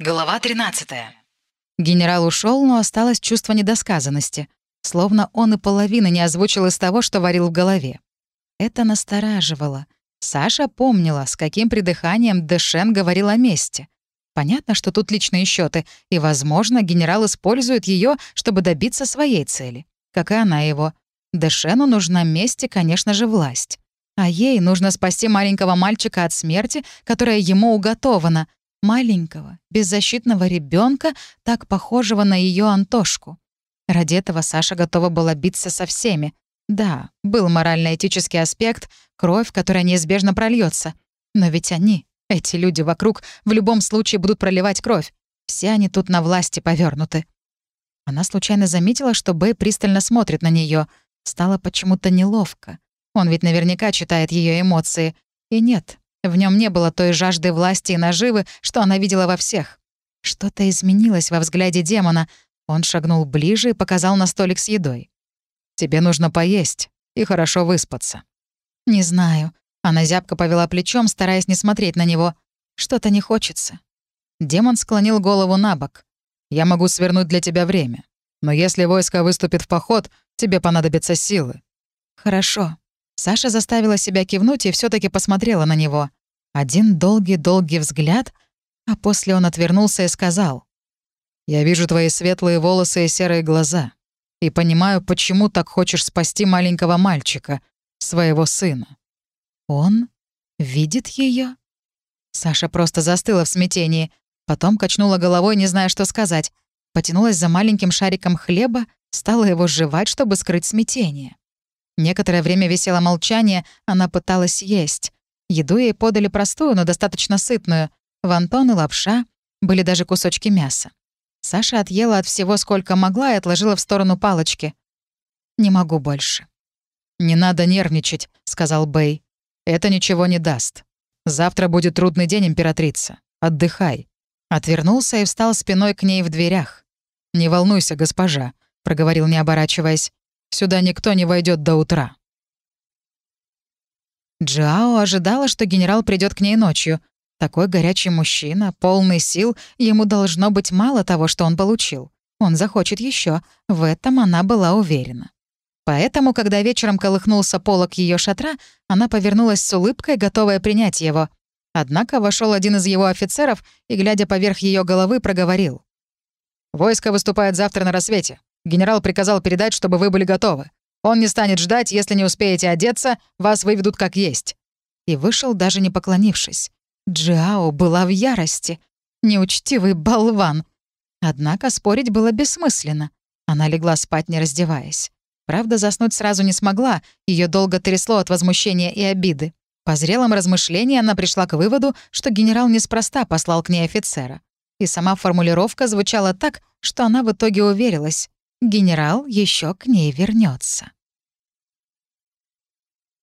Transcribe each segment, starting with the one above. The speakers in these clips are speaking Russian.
Глава 13. Генерал ушел, но осталось чувство недосказанности, словно он и половины не озвучил из того, что варил в голове. Это настораживало. Саша помнила, с каким придыханием Дэшен говорил о месте. Понятно, что тут личные счеты, и, возможно, генерал использует ее, чтобы добиться своей цели, как и она его. Дэшену нужна месть и, конечно же, власть. А ей нужно спасти маленького мальчика от смерти, которая ему уготована, маленького, беззащитного ребенка, так похожего на ее Антошку. Ради этого Саша готова была биться со всеми. Да, был морально-этический аспект, кровь, которая неизбежно прольется. Но ведь они, эти люди вокруг, в любом случае будут проливать кровь. Все они тут на власти повернуты. Она случайно заметила, что Бэй пристально смотрит на нее. Стало почему-то неловко. Он ведь наверняка читает ее эмоции. И нет, в нем не было той жажды власти и наживы, что она видела во всех. Что-то изменилось во взгляде демона. Он шагнул ближе и показал на столик с едой. «Тебе нужно поесть и хорошо выспаться». «Не знаю». Она зябко повела плечом, стараясь не смотреть на него. «Что-то не хочется». Демон склонил голову на бок. «Я могу свернуть для тебя время. Но если войско выступит в поход, тебе понадобятся силы». «Хорошо». Саша заставила себя кивнуть и все таки посмотрела на него. Один долгий-долгий взгляд, а после он отвернулся и сказал. «Я вижу твои светлые волосы и серые глаза, и понимаю, почему так хочешь спасти маленького мальчика, своего сына». «Он видит ее? Саша просто застыла в смятении, потом качнула головой, не зная, что сказать, потянулась за маленьким шариком хлеба, стала его жевать, чтобы скрыть смятение. Некоторое время висело молчание, она пыталась есть. Еду ей подали простую, но достаточно сытную. Вантон и лапша, были даже кусочки мяса. Саша отъела от всего, сколько могла, и отложила в сторону палочки. «Не могу больше». «Не надо нервничать», — сказал Бэй. «Это ничего не даст. Завтра будет трудный день, императрица. Отдыхай». Отвернулся и встал спиной к ней в дверях. «Не волнуйся, госпожа», — проговорил, не оборачиваясь. «Сюда никто не войдет до утра». Джао ожидала, что генерал придет к ней ночью. Такой горячий мужчина, полный сил, ему должно быть мало того, что он получил. Он захочет еще. В этом она была уверена. Поэтому, когда вечером колыхнулся полок ее шатра, она повернулась с улыбкой, готовая принять его. Однако вошел один из его офицеров и, глядя поверх ее головы, проговорил. «Войско выступает завтра на рассвете. Генерал приказал передать, чтобы вы были готовы. Он не станет ждать, если не успеете одеться, вас выведут как есть». И вышел, даже не поклонившись. Джао была в ярости. Неучтивый болван. Однако спорить было бессмысленно. Она легла спать, не раздеваясь. Правда, заснуть сразу не смогла, ее долго трясло от возмущения и обиды. По зрелым размышлениям она пришла к выводу, что генерал неспроста послал к ней офицера. И сама формулировка звучала так, что она в итоге уверилась. Генерал еще к ней вернется.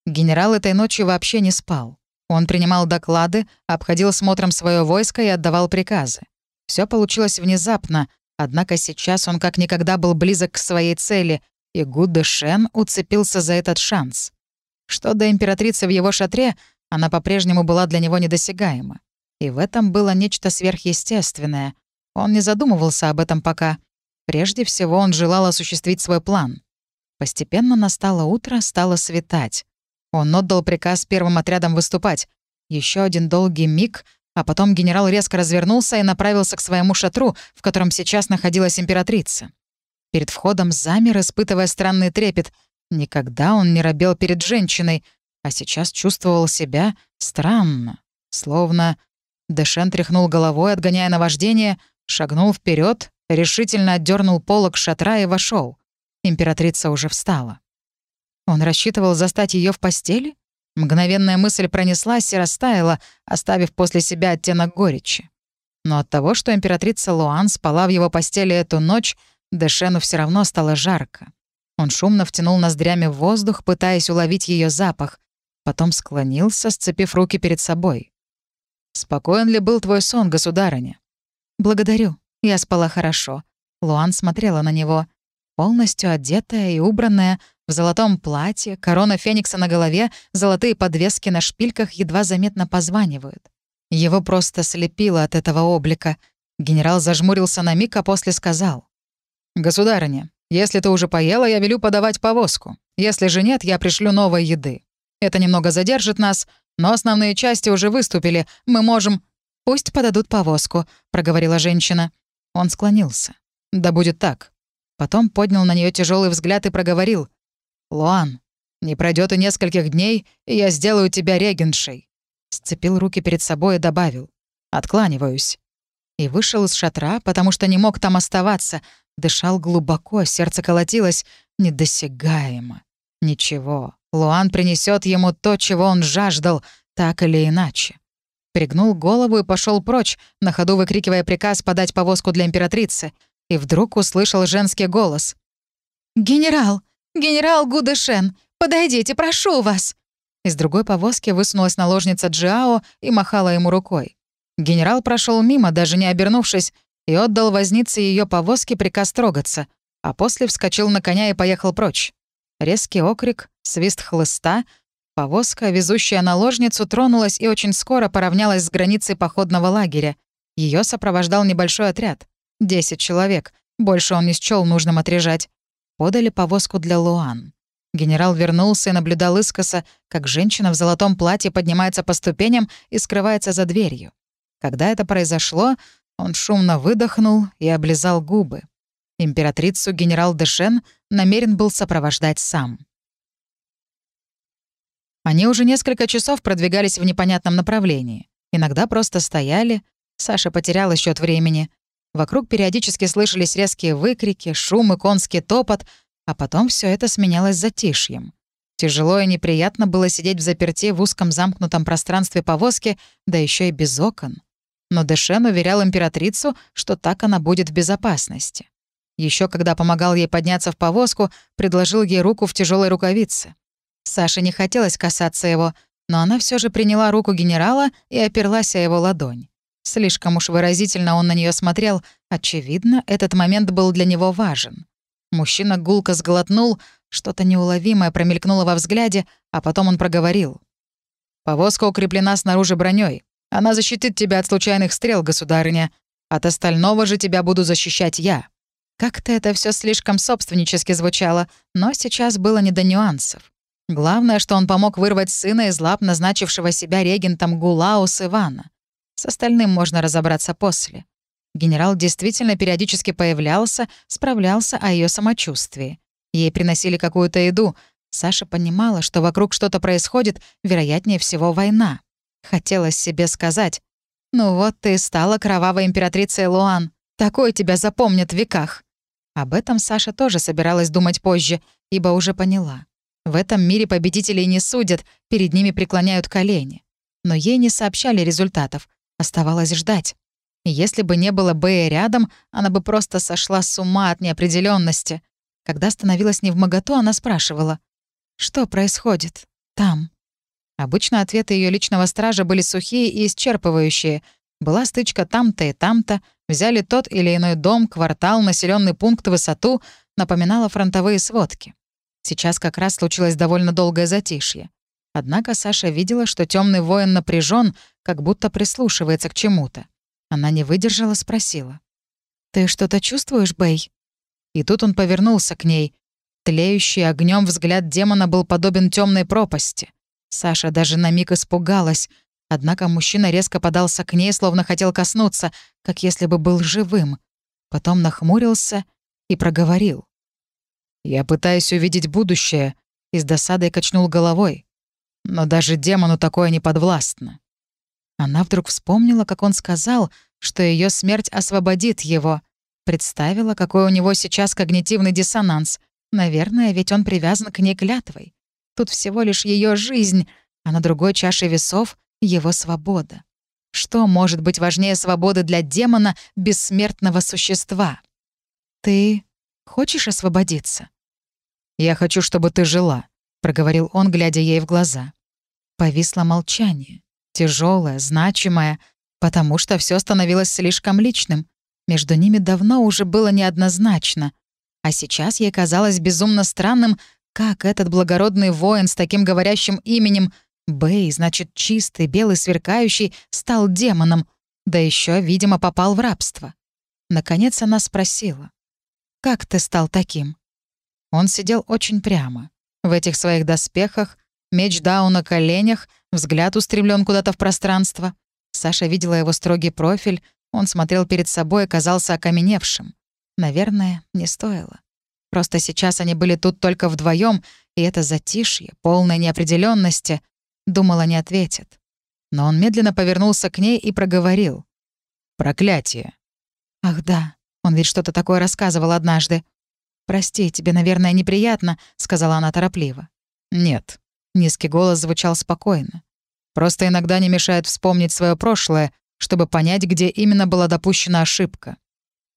Генерал этой ночью вообще не спал. Он принимал доклады, обходил смотром свое войско и отдавал приказы. Все получилось внезапно, однако сейчас он как никогда был близок к своей цели, и Гудде Шен уцепился за этот шанс. Что до императрицы в его шатре, она по-прежнему была для него недосягаема. И в этом было нечто сверхъестественное. Он не задумывался об этом пока. Прежде всего он желал осуществить свой план. Постепенно настало утро, стало светать. Он отдал приказ первым отрядам выступать. Еще один долгий миг, а потом генерал резко развернулся и направился к своему шатру, в котором сейчас находилась императрица. Перед входом замер, испытывая странный трепет. Никогда он не робел перед женщиной, а сейчас чувствовал себя странно, словно... Дэшен тряхнул головой, отгоняя наваждение, шагнул вперед, решительно отдернул полок шатра и вошел. Императрица уже встала. Он рассчитывал застать ее в постели? Мгновенная мысль пронеслась и растаяла, оставив после себя оттенок горечи. Но от того, что императрица Луан спала в его постели эту ночь, Дэшену все равно стало жарко. Он шумно втянул ноздрями в воздух, пытаясь уловить ее запах. Потом склонился, сцепив руки перед собой. «Спокоен ли был твой сон, государыня?» «Благодарю. Я спала хорошо». Луан смотрела на него. Полностью одетая и убранная, в золотом платье, корона феникса на голове, золотые подвески на шпильках едва заметно позванивают. Его просто слепило от этого облика. Генерал зажмурился на миг, а после сказал. «Государыня, если ты уже поела, я велю подавать повозку. Если же нет, я пришлю новой еды. Это немного задержит нас, но основные части уже выступили. Мы можем...» «Пусть подадут повозку», — проговорила женщина. Он склонился. «Да будет так». Потом поднял на нее тяжелый взгляд и проговорил. «Луан, не пройдет и нескольких дней, и я сделаю тебя регеншей». Сцепил руки перед собой и добавил. «Откланиваюсь». И вышел из шатра, потому что не мог там оставаться. Дышал глубоко, сердце колотилось. Недосягаемо. Ничего, Луан принесет ему то, чего он жаждал, так или иначе. Пригнул голову и пошел прочь, на ходу выкрикивая приказ подать повозку для императрицы. И вдруг услышал женский голос. «Генерал! Генерал Гудешен! Подойдите, прошу вас!» Из другой повозки высунулась наложница Джиао и махала ему рукой. Генерал прошел мимо, даже не обернувшись, и отдал вознице ее повозке приказ трогаться, а после вскочил на коня и поехал прочь. Резкий окрик, свист хлыста. Повозка, везущая наложницу, тронулась и очень скоро поравнялась с границей походного лагеря. Ее сопровождал небольшой отряд. Десять человек. Больше он не счёл нужным отрежать. Подали повозку для Луан. Генерал вернулся и наблюдал искоса, как женщина в золотом платье поднимается по ступеням и скрывается за дверью. Когда это произошло, он шумно выдохнул и облизал губы. Императрицу генерал Дэшен намерен был сопровождать сам. Они уже несколько часов продвигались в непонятном направлении. Иногда просто стояли. Саша потеряла счет времени. Вокруг периодически слышались резкие выкрики, шум и конский топот, а потом все это сменялось затишьем. Тяжело и неприятно было сидеть в заперти в узком замкнутом пространстве повозки, да еще и без окон. Но Дэшен уверял императрицу, что так она будет в безопасности. Еще когда помогал ей подняться в повозку, предложил ей руку в тяжелой рукавице. Саше не хотелось касаться его, но она все же приняла руку генерала и оперлась о его ладонь. Слишком уж выразительно он на нее смотрел. Очевидно, этот момент был для него важен. Мужчина гулко сглотнул, что-то неуловимое промелькнуло во взгляде, а потом он проговорил. «Повозка укреплена снаружи броней. Она защитит тебя от случайных стрел, государыня. От остального же тебя буду защищать я». Как-то это все слишком собственнически звучало, но сейчас было не до нюансов. Главное, что он помог вырвать сына из лап назначившего себя регентом Гулаус Ивана. С остальным можно разобраться после. Генерал действительно периодически появлялся, справлялся о ее самочувствии. Ей приносили какую-то еду. Саша понимала, что вокруг что-то происходит, вероятнее всего, война. Хотелось себе сказать, «Ну вот ты стала кровавой императрицей Луан. Такой тебя запомнят в веках». Об этом Саша тоже собиралась думать позже, ибо уже поняла. В этом мире победителей не судят, перед ними преклоняют колени. Но ей не сообщали результатов, оставалось ждать. И если бы не было Бэя рядом, она бы просто сошла с ума от неопределенности. Когда становилась невмоготу, она спрашивала, «Что происходит? Там?» Обычно ответы ее личного стража были сухие и исчерпывающие. Была стычка там-то и там-то, взяли тот или иной дом, квартал, населенный пункт, высоту, напоминала фронтовые сводки. Сейчас как раз случилось довольно долгое затишье. Однако Саша видела, что темный воин напряжен, как будто прислушивается к чему-то. Она не выдержала, спросила. «Ты что-то чувствуешь, Бэй?» И тут он повернулся к ней. Тлеющий огнем взгляд демона был подобен темной пропасти. Саша даже на миг испугалась. Однако мужчина резко подался к ней, словно хотел коснуться, как если бы был живым. Потом нахмурился и проговорил. «Я пытаюсь увидеть будущее», — и с досадой качнул головой. «Но даже демону такое не подвластно». Она вдруг вспомнила, как он сказал, что ее смерть освободит его. Представила, какой у него сейчас когнитивный диссонанс. Наверное, ведь он привязан к ней клятвой. Тут всего лишь ее жизнь, а на другой чаше весов — его свобода. Что может быть важнее свободы для демона, бессмертного существа? «Ты хочешь освободиться?» «Я хочу, чтобы ты жила», — проговорил он, глядя ей в глаза. Повисло молчание, тяжелое, значимое, потому что все становилось слишком личным. Между ними давно уже было неоднозначно. А сейчас ей казалось безумно странным, как этот благородный воин с таким говорящим именем Бэй, значит, чистый, белый, сверкающий, стал демоном. Да еще, видимо, попал в рабство. Наконец она спросила. «Как ты стал таким?» Он сидел очень прямо. В этих своих доспехах, меч Дау на коленях, взгляд устремлен куда-то в пространство. Саша видела его строгий профиль, он смотрел перед собой и казался окаменевшим. Наверное, не стоило. Просто сейчас они были тут только вдвоем, и это затишье, полное неопределенности, думала, не ответит. Но он медленно повернулся к ней и проговорил. «Проклятие!» «Ах да, он ведь что-то такое рассказывал однажды. «Прости, тебе, наверное, неприятно», — сказала она торопливо. «Нет». Низкий голос звучал спокойно. «Просто иногда не мешает вспомнить свое прошлое, чтобы понять, где именно была допущена ошибка».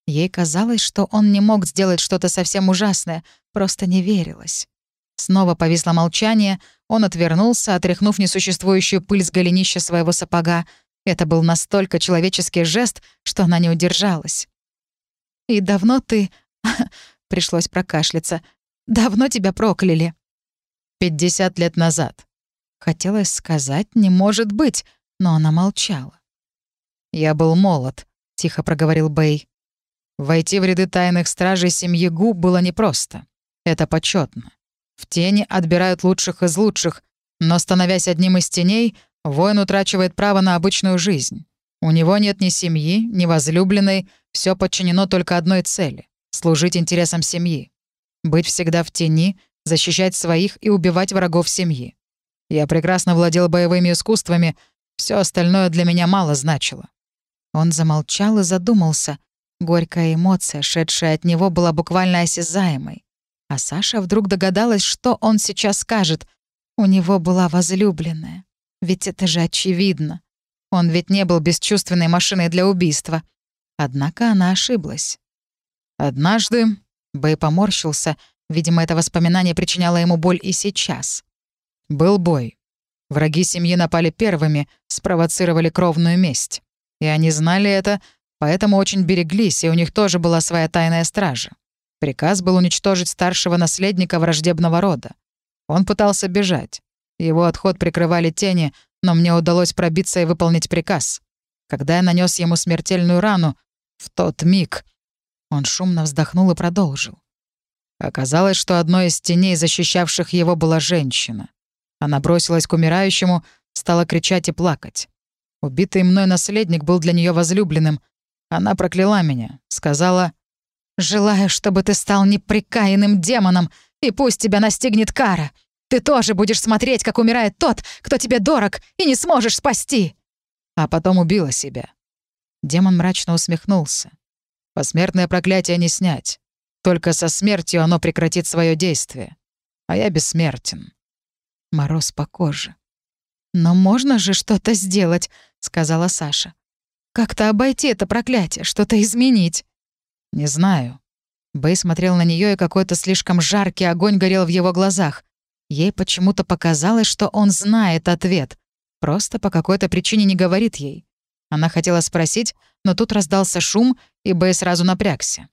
Ей казалось, что он не мог сделать что-то совсем ужасное, просто не верилось. Снова повисло молчание, он отвернулся, отряхнув несуществующую пыль с голенища своего сапога. Это был настолько человеческий жест, что она не удержалась. «И давно ты...» — пришлось прокашляться. «Давно тебя прокляли?» «Пятьдесят лет назад». Хотелось сказать «не может быть», но она молчала. «Я был молод», — тихо проговорил Бэй. «Войти в ряды тайных стражей семьи Гу было непросто. Это почетно. В тени отбирают лучших из лучших, но, становясь одним из теней, воин утрачивает право на обычную жизнь. У него нет ни семьи, ни возлюбленной, все подчинено только одной цели — служить интересам семьи. Быть всегда в тени, защищать своих и убивать врагов семьи. Я прекрасно владел боевыми искусствами, все остальное для меня мало значило. Он замолчал и задумался. Горькая эмоция, шедшая от него, была буквально осязаемой. А Саша вдруг догадалась, что он сейчас скажет. У него была возлюбленная. Ведь это же очевидно. Он ведь не был бесчувственной машиной для убийства. Однако она ошиблась. Однажды Бэй поморщился, видимо, это воспоминание причиняло ему боль и сейчас. Был бой. Враги семьи напали первыми, спровоцировали кровную месть. И они знали это, поэтому очень береглись, и у них тоже была своя тайная стража. Приказ был уничтожить старшего наследника враждебного рода. Он пытался бежать. Его отход прикрывали тени, но мне удалось пробиться и выполнить приказ. Когда я нанес ему смертельную рану, в тот миг он шумно вздохнул и продолжил. Оказалось, что одной из теней, защищавших его, была женщина. Она бросилась к умирающему, стала кричать и плакать. Убитый мной наследник был для нее возлюбленным. Она прокляла меня, сказала, «Желаю, чтобы ты стал неприкаянным демоном, и пусть тебя настигнет кара. Ты тоже будешь смотреть, как умирает тот, кто тебе дорог, и не сможешь спасти!» А потом убила себя. Демон мрачно усмехнулся. Посмертное проклятие не снять. Только со смертью оно прекратит свое действие. А я бессмертен. Мороз по коже. «Но можно же что-то сделать», — сказала Саша. «Как-то обойти это проклятие, что-то изменить». «Не знаю». Бэй смотрел на нее, и какой-то слишком жаркий огонь горел в его глазах. Ей почему-то показалось, что он знает ответ. Просто по какой-то причине не говорит ей. Она хотела спросить, но тут раздался шум, и Бэй сразу напрягся.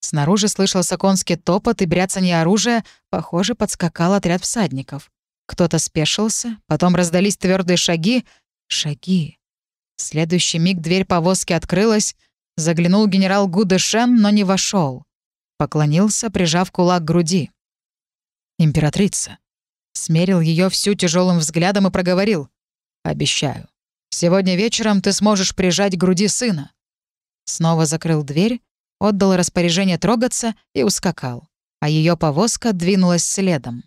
Снаружи слышался конский топот и бряцанье оружия, похоже, подскакал отряд всадников. Кто-то спешился, потом раздались твердые шаги. Шаги. В следующий миг дверь повозки открылась, заглянул генерал Гудешен, но не вошел. Поклонился, прижав кулак к груди. «Императрица». Смерил ее всю тяжелым взглядом и проговорил. «Обещаю, Сегодня вечером ты сможешь прижать к груди сына». Снова закрыл дверь, отдал распоряжение трогаться и ускакал, а ее повозка двинулась следом.